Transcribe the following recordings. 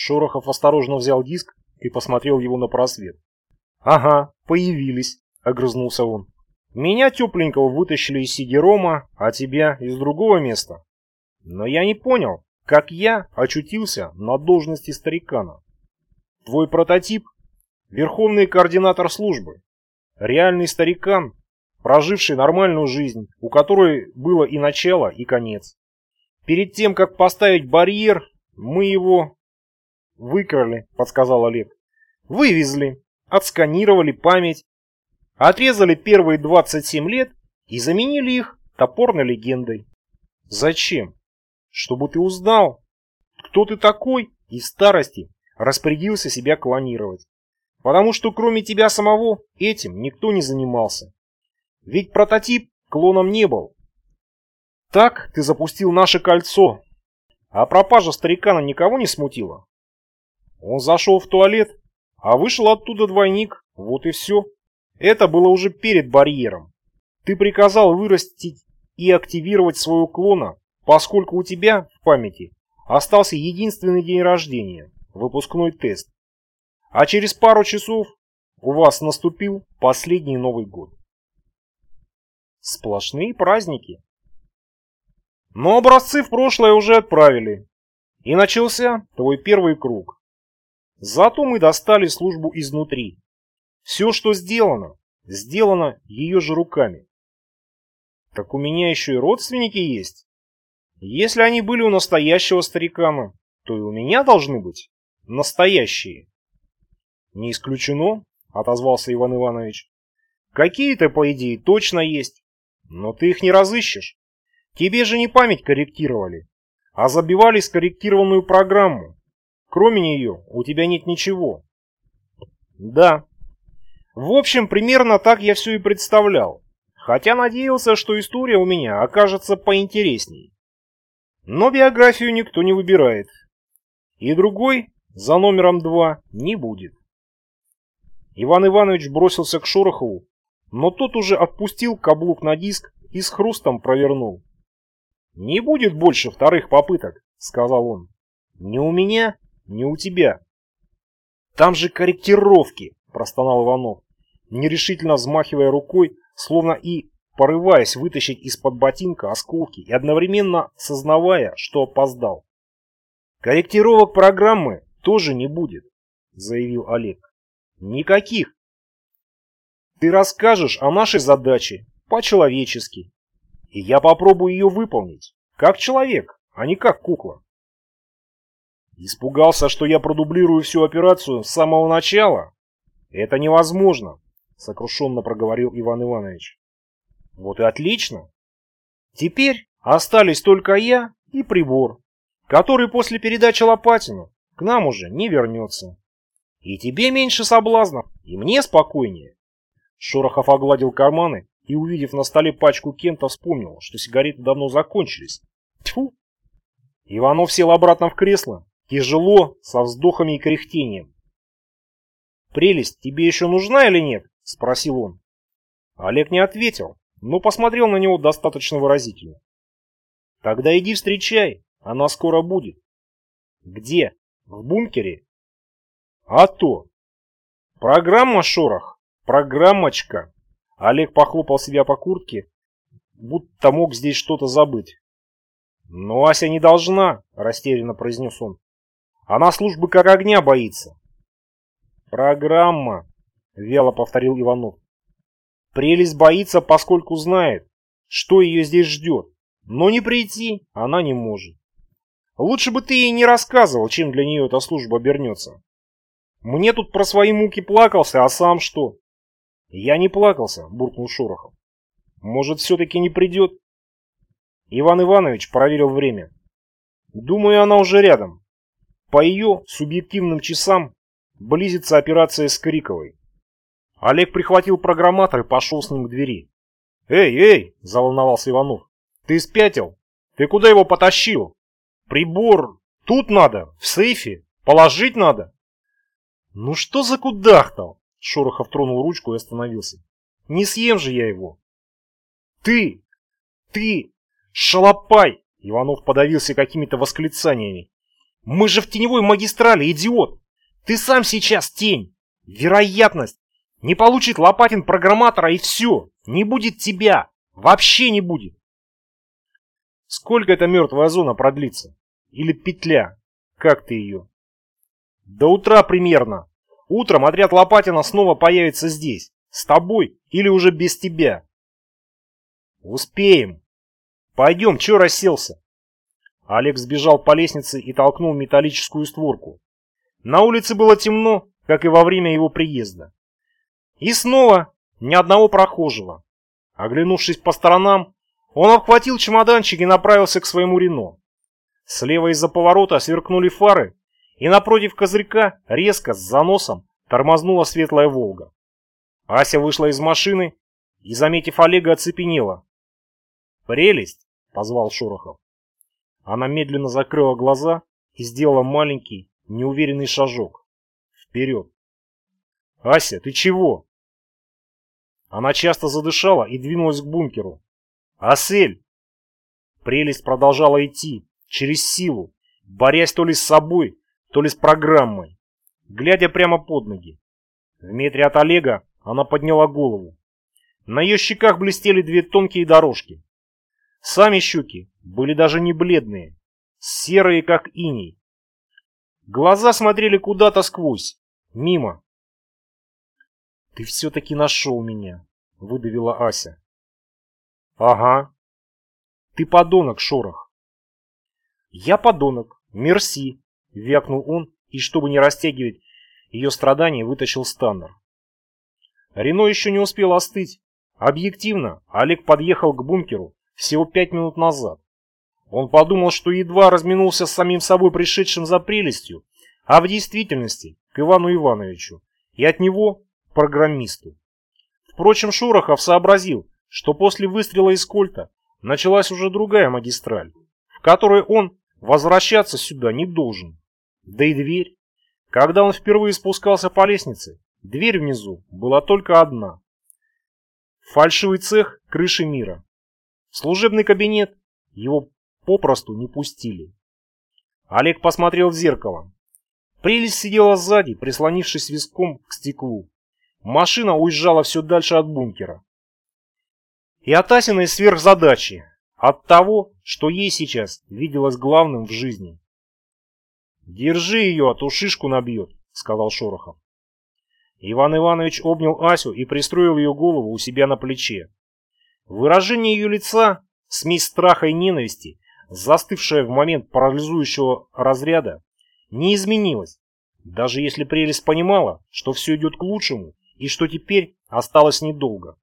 Шорохов осторожно взял диск и посмотрел его на просвет. «Ага, появились», — огрызнулся он. «Меня тепленького вытащили из Сидерома, а тебя из другого места. Но я не понял, как я очутился на должности старикана. Твой прототип — верховный координатор службы, реальный старикан, проживший нормальную жизнь, у которой было и начало, и конец. Перед тем, как поставить барьер, мы его выкрали, подсказал Олег. Вывезли, отсканировали память, отрезали первые 27 лет и заменили их топорной легендой. Зачем? Чтобы ты узнал, кто ты такой и в старости распорядился себя клонировать. Потому что кроме тебя самого этим никто не занимался. Ведь прототип клоном не был. Так ты запустил наше кольцо. А пропажа старикана никого не смутила. Он зашел в туалет, а вышел оттуда двойник, вот и все. Это было уже перед барьером. Ты приказал вырастить и активировать своего клона, поскольку у тебя в памяти остался единственный день рождения, выпускной тест. А через пару часов у вас наступил последний Новый год. Сплошные праздники. Но образцы в прошлое уже отправили. И начался твой первый круг. Зато мы достали службу изнутри. Все, что сделано, сделано ее же руками. Так у меня еще и родственники есть. Если они были у настоящего старикана, то и у меня должны быть настоящие. Не исключено, отозвался Иван Иванович. Какие-то, по идее, точно есть. Но ты их не разыщешь. Тебе же не память корректировали, а забивали скорректированную программу. Кроме нее у тебя нет ничего. Да. В общем, примерно так я все и представлял. Хотя надеялся, что история у меня окажется поинтересней. Но биографию никто не выбирает. И другой за номером два не будет. Иван Иванович бросился к Шорохову, но тот уже отпустил каблук на диск и с хрустом провернул. «Не будет больше вторых попыток», — сказал он. «Ни у меня, ни у тебя». «Там же корректировки», — простонал Иванов, нерешительно взмахивая рукой, словно и порываясь вытащить из-под ботинка осколки и одновременно сознавая, что опоздал. «Корректировок программы тоже не будет», — заявил Олег. «Никаких. Ты расскажешь о нашей задаче по-человечески, и я попробую ее выполнить, как человек, а не как кукла. Испугался, что я продублирую всю операцию с самого начала? Это невозможно, сокрушенно проговорил Иван Иванович. Вот и отлично. Теперь остались только я и прибор, который после передачи Лопатину к нам уже не вернется. И тебе меньше соблазнов, и мне спокойнее. Шорохов огладил карманы и, увидев на столе пачку Кента, вспомнил, что сигареты давно закончились. Тьфу! Иванов сел обратно в кресло, тяжело, со вздохами и кряхтением. «Прелесть тебе еще нужна или нет?» – спросил он. Олег не ответил, но посмотрел на него достаточно выразительно. «Тогда иди встречай, она скоро будет». «Где? В бункере?» «А то!» «Программа, Шорох, Программочка. Олег похлопал себя по куртке, будто мог здесь что-то забыть. «Но Ася не должна», — растерянно произнес он. «Она службы как огня боится». «Программа», — вяло повторил Иванов. «Прелесть боится, поскольку знает, что ее здесь ждет, но не прийти она не может. Лучше бы ты ей не рассказывал, чем для нее эта служба обернется. Мне тут про свои муки плакался, а сам что? «Я не плакался», — буркнул Шорохов. «Может, все-таки не придет?» Иван Иванович проверил время. «Думаю, она уже рядом. По ее субъективным часам близится операция с Криковой». Олег прихватил программатор и пошел с ним к двери. «Эй, эй!» – заволновался Иванов. «Ты спятил? Ты куда его потащил? Прибор тут надо, в сейфе, положить надо». «Ну что за кудахтал?» Шорохов тронул ручку и остановился. «Не съем же я его!» «Ты! Ты! Шалопай!» Иванов подавился какими-то восклицаниями. Мы же в теневой магистрали, идиот! Ты сам сейчас тень! Вероятность! Не получит Лопатин программатора и все! Не будет тебя! Вообще не будет! Сколько эта мертвая зона продлится? Или петля? Как ты ее? До утра примерно. Утром отряд Лопатина снова появится здесь. С тобой или уже без тебя. Успеем. Пойдем, че расселся? Олег сбежал по лестнице и толкнул металлическую створку. На улице было темно, как и во время его приезда. И снова ни одного прохожего. Оглянувшись по сторонам, он обхватил чемоданчик и направился к своему Рено. Слева из-за поворота сверкнули фары, и напротив козырька резко с заносом тормознула светлая «Волга». Ася вышла из машины и, заметив Олега, оцепенела. «Прелесть!» — позвал Шорохов. Она медленно закрыла глаза и сделала маленький, неуверенный шажок. Вперед. «Ася, ты чего?» Она часто задышала и двинулась к бункеру. «Асель!» Прелесть продолжала идти, через силу, борясь то ли с собой, то ли с программой, глядя прямо под ноги. В метре от Олега она подняла голову. На ее щеках блестели две тонкие дорожки. Сами щеки были даже не бледные, серые, как иней. Глаза смотрели куда-то сквозь, мимо. «Ты все-таки нашел меня», — выдавила Ася. «Ага. Ты подонок, Шорох». «Я подонок. Мерси», — вякнул он и, чтобы не растягивать ее страдания, вытащил Станнер. Рено еще не успел остыть. Объективно, Олег подъехал к бункеру всего пять минут назад. Он подумал, что едва разминулся с самим собой пришедшим за прелестью, а в действительности к Ивану Ивановичу, и от него к программисту. Впрочем, Шорохов сообразил, что после выстрела из кольта началась уже другая магистраль, в которой он возвращаться сюда не должен. Да и дверь. Когда он впервые спускался по лестнице, дверь внизу была только одна. Фальшивый цех крыши мира. служебный кабинет его попросту не пустили. Олег посмотрел в зеркало. Прелесть сидела сзади, прислонившись виском к стеклу. Машина уезжала все дальше от бункера. И от Асиной сверхзадачи, от того, что ей сейчас виделось главным в жизни. «Держи ее, а то шишку набьет», — сказал Шорохов. Иван Иванович обнял Асю и пристроил ее голову у себя на плече. Выражение ее лица, смесь страха и ненависти, застывшая в момент парализующего разряда, не изменилось, даже если прелесть понимала, что все идет к лучшему и что теперь осталось недолго.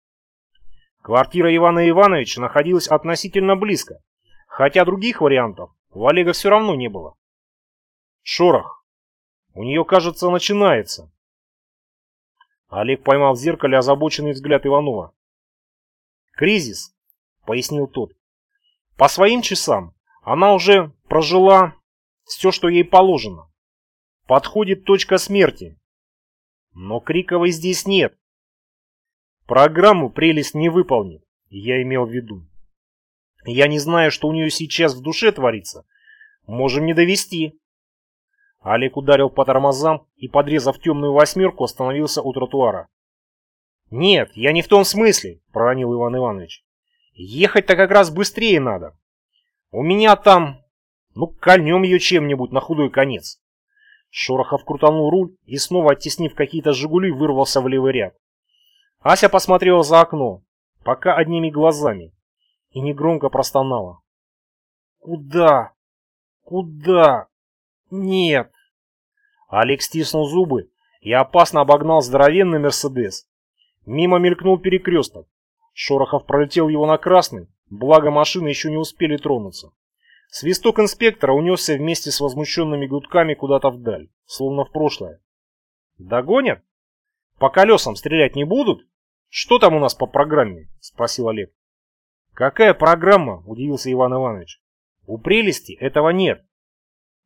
Квартира Ивана Ивановича находилась относительно близко, хотя других вариантов у Олега все равно не было. Шорох. У нее, кажется, начинается. Олег поймал в зеркале озабоченный взгляд Иванова. «Кризис», — пояснил тот. «По своим часам она уже прожила все, что ей положено. Подходит точка смерти. Но Криковой здесь нет. Программу прелесть не выполнит, я имел в виду. Я не знаю, что у нее сейчас в душе творится. Можем не довести. Олег ударил по тормозам и, подрезав темную восьмерку, остановился у тротуара. «Нет, я не в том смысле», — проронил Иван Иванович. «Ехать-то как раз быстрее надо. У меня там... Ну, кольнем ее чем-нибудь на худой конец». Шорохов крутанул руль и, снова оттеснив какие-то «Жигули», вырвался в левый ряд. Ася посмотрела за окно, пока одними глазами, и негромко простонала. «Куда? Куда? Нет!» Олег стиснул зубы и опасно обогнал здоровенный «Мерседес». Мимо мелькнул перекресток. Шорохов пролетел его на красный, благо машины еще не успели тронуться. Свисток инспектора унесся вместе с возмущенными гудками куда-то вдаль, словно в прошлое. «Догонят? По колесам стрелять не будут?» «Что там у нас по программе?» – спросил Олег. «Какая программа?» – удивился Иван Иванович. «У прелести этого нет».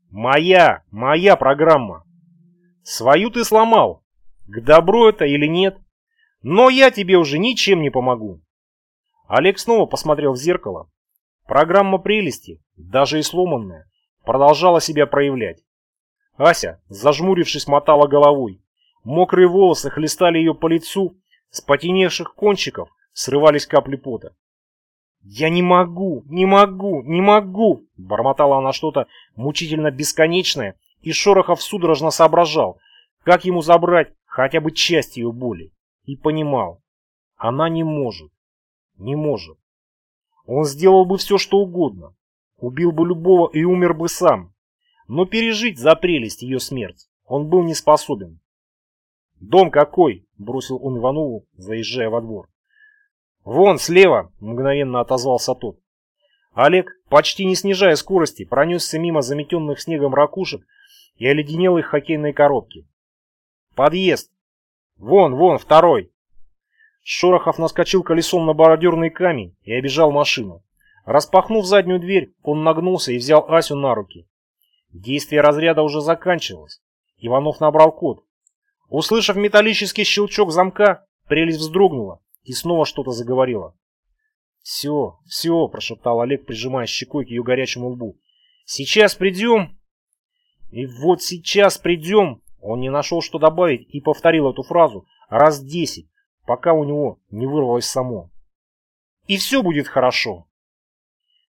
«Моя, моя программа. Свою ты сломал. К добру это или нет? Но я тебе уже ничем не помогу». Олег снова посмотрел в зеркало. Программа прелести, даже и сломанная, продолжала себя проявлять. Ася, зажмурившись, мотала головой. Мокрые волосы хлестали ее по лицу, с потеневших кончиков срывались капли пота. «Я не могу, не могу, не могу!» Бормотала она что-то мучительно бесконечное, и Шорохов судорожно соображал, как ему забрать хотя бы часть ее боли. И понимал, она не может, не может. Он сделал бы все, что угодно, убил бы любого и умер бы сам, но пережить за прелесть ее смерть он был не способен. «Дом какой?» – бросил он Иванову, заезжая во двор. «Вон, слева!» – мгновенно отозвался тот. Олег, почти не снижая скорости, пронесся мимо заметенных снегом ракушек и оледенел их хоккейной коробки. «Подъезд! Вон, вон, второй!» Шорохов наскочил колесом на бордюрный камень и обежал машину. Распахнув заднюю дверь, он нагнулся и взял Асю на руки. Действие разряда уже заканчивалось. Иванов набрал код. Услышав металлический щелчок замка, прелесть вздрогнула и снова что-то заговорила. «Все, все», – прошептал Олег, прижимая щекой к ее горячему лбу. «Сейчас придем». И вот сейчас придем. Он не нашел, что добавить, и повторил эту фразу раз десять, пока у него не вырвалось само. И все будет хорошо.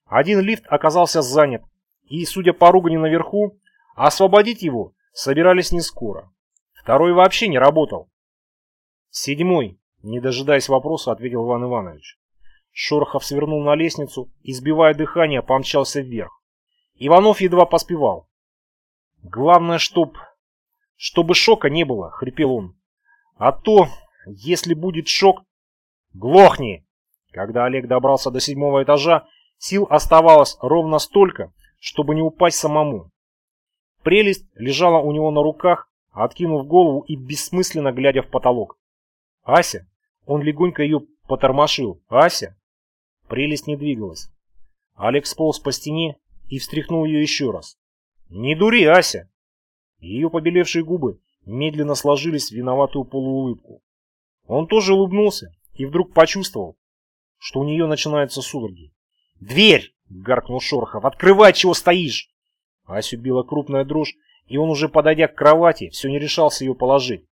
Один лифт оказался занят, и, судя по ругани наверху, освободить его собирались не скоро. Второй вообще не работал. Седьмой, не дожидаясь вопроса, ответил Иван Иванович. Шорохов свернул на лестницу и, сбивая дыхание, помчался вверх. Иванов едва поспевал. «Главное, чтоб... чтобы шока не было», — хрипел он. «А то, если будет шок...» «Глохни!» Когда Олег добрался до седьмого этажа, сил оставалось ровно столько, чтобы не упасть самому. Прелесть лежала у него на руках, откинув голову и бессмысленно глядя в потолок. «Ася!» Он легонько ее потормошил. «Ася!» Прелесть не двигалась. Олег сполз по стене и встряхнул ее еще раз. «Не дури, Ася!» Ее побелевшие губы медленно сложились в виноватую полуулыбку. Он тоже улыбнулся и вдруг почувствовал, что у нее начинаются судороги. «Дверь!» — гаркнул Шорохов. «Открывай, чего стоишь!» Асю била крупная дрожь, и он уже, подойдя к кровати, все не решался ее положить.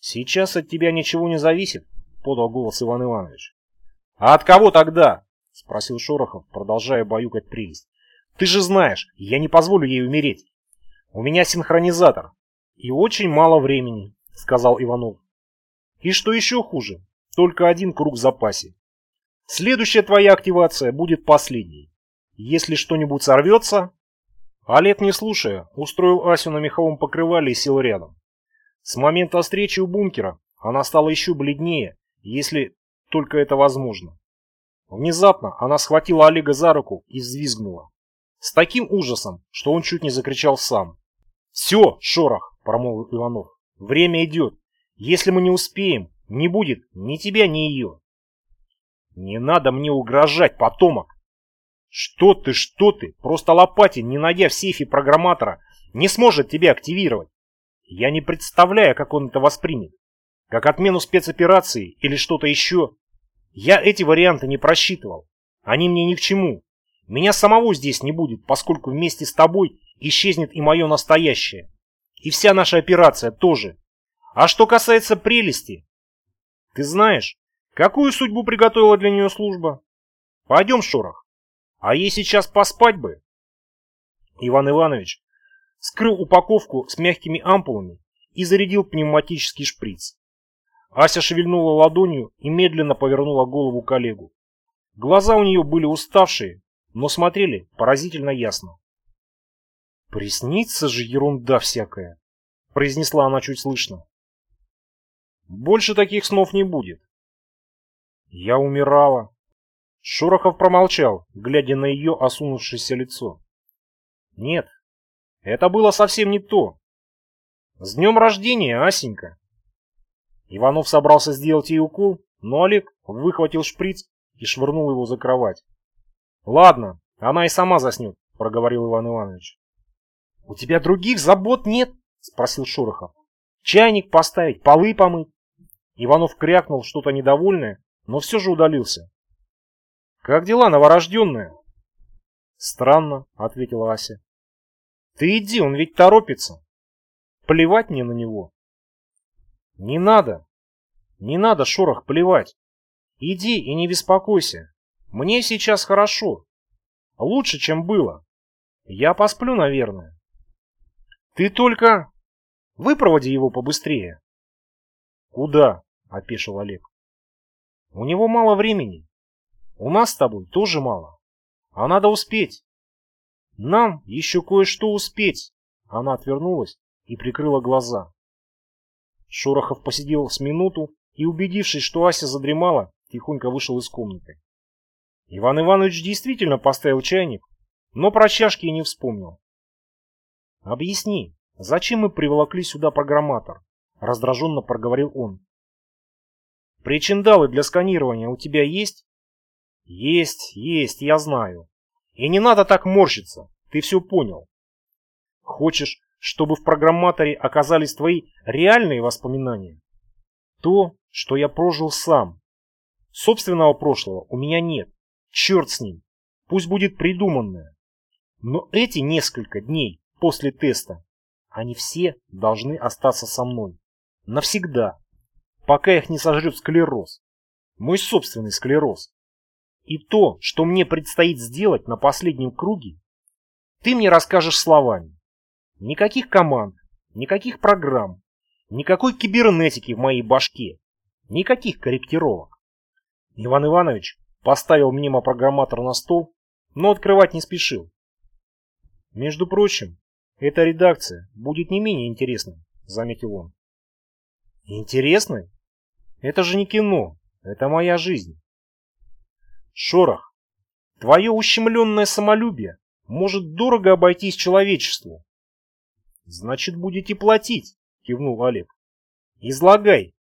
«Сейчас от тебя ничего не зависит», — подал голос Иван Иванович. «А от кого тогда?» — спросил Шорохов, продолжая баюкать прелесть. «Ты же знаешь, я не позволю ей умереть. У меня синхронизатор. И очень мало времени», — сказал Иванов. «И что еще хуже, только один круг в запасе. Следующая твоя активация будет последней. Если что-нибудь сорвется...» Олег, не слушая, устроил Асю на меховом покрывале и сел рядом. С момента встречи у бункера она стала еще бледнее, если только это возможно. Внезапно она схватила Олега за руку и взвизгнула. С таким ужасом, что он чуть не закричал сам. «Все, шорох!» – промолвил Иванов. «Время идет. Если мы не успеем, не будет ни тебя, ни ее». «Не надо мне угрожать, потомок!» «Что ты, что ты? Просто Лопатин, не найдя в сейфе программатора, не сможет тебя активировать. Я не представляю, как он это воспримет. Как отмену спецоперации или что-то еще. Я эти варианты не просчитывал. Они мне ни к чему. Меня самого здесь не будет, поскольку вместе с тобой исчезнет и мое настоящее. И вся наша операция тоже. А что касается прелести, ты знаешь, какую судьбу приготовила для нее служба? Пойдем, Шорох. А ей сейчас поспать бы. Иван Иванович скрыл упаковку с мягкими ампулами и зарядил пневматический шприц. Ася шевельнула ладонью и медленно повернула голову к Олегу. Глаза у нее были уставшие, но смотрели поразительно ясно. «Приснится же ерунда всякая», — произнесла она чуть слышно. «Больше таких снов не будет». «Я умирала». Шорохов промолчал, глядя на ее осунувшееся лицо. «Нет, это было совсем не то. С днем рождения, Асенька!» Иванов собрался сделать ей укол, но Олег выхватил шприц и швырнул его за кровать. «Ладно, она и сама заснет», — проговорил Иван Иванович. «У тебя других забот нет?» — спросил Шорохов. «Чайник поставить, полы помыть?» Иванов крякнул что-то недовольное, но все же удалился. «Как дела, новорожденная?» «Странно», — ответила Ася. Ты иди, он ведь торопится. Плевать мне на него. Не надо. Не надо, Шорох, плевать. Иди и не беспокойся. Мне сейчас хорошо. Лучше, чем было. Я посплю, наверное. Ты только выпроводи его побыстрее. Куда? Опешил Олег. У него мало времени. У нас с тобой тоже мало. А надо успеть. Нам еще кое-что успеть. Она отвернулась и прикрыла глаза. Шорохов посидел с минуту и, убедившись, что Ася задремала, тихонько вышел из комнаты. Иван Иванович действительно поставил чайник, но про чашки и не вспомнил. «Объясни, зачем мы приволокли сюда программатор?» — раздраженно проговорил он. «Причиндалы для сканирования у тебя есть?» «Есть, есть, я знаю. И не надо так морщиться, ты все понял. Хочешь, чтобы в программаторе оказались твои реальные воспоминания? То, что я прожил сам. Собственного прошлого у меня нет. Черт с ним. Пусть будет придуманное. Но эти несколько дней после теста, они все должны остаться со мной. Навсегда. Пока их не сожрет склероз. Мой собственный склероз. И то, что мне предстоит сделать на последнем круге, ты мне расскажешь словами. Никаких команд, никаких программ, никакой кибернетики в моей башке, никаких корректировок. Иван Иванович поставил мнемопрограмматор на стол, но открывать не спешил. Между прочим, эта редакция будет не менее интересной, заметил он. Интересной? Это же не кино, это моя жизнь. Шорох, твое ущемленное самолюбие может дорого обойтись человечеству. Значит, будете платить, кивнул Олег. Излагай.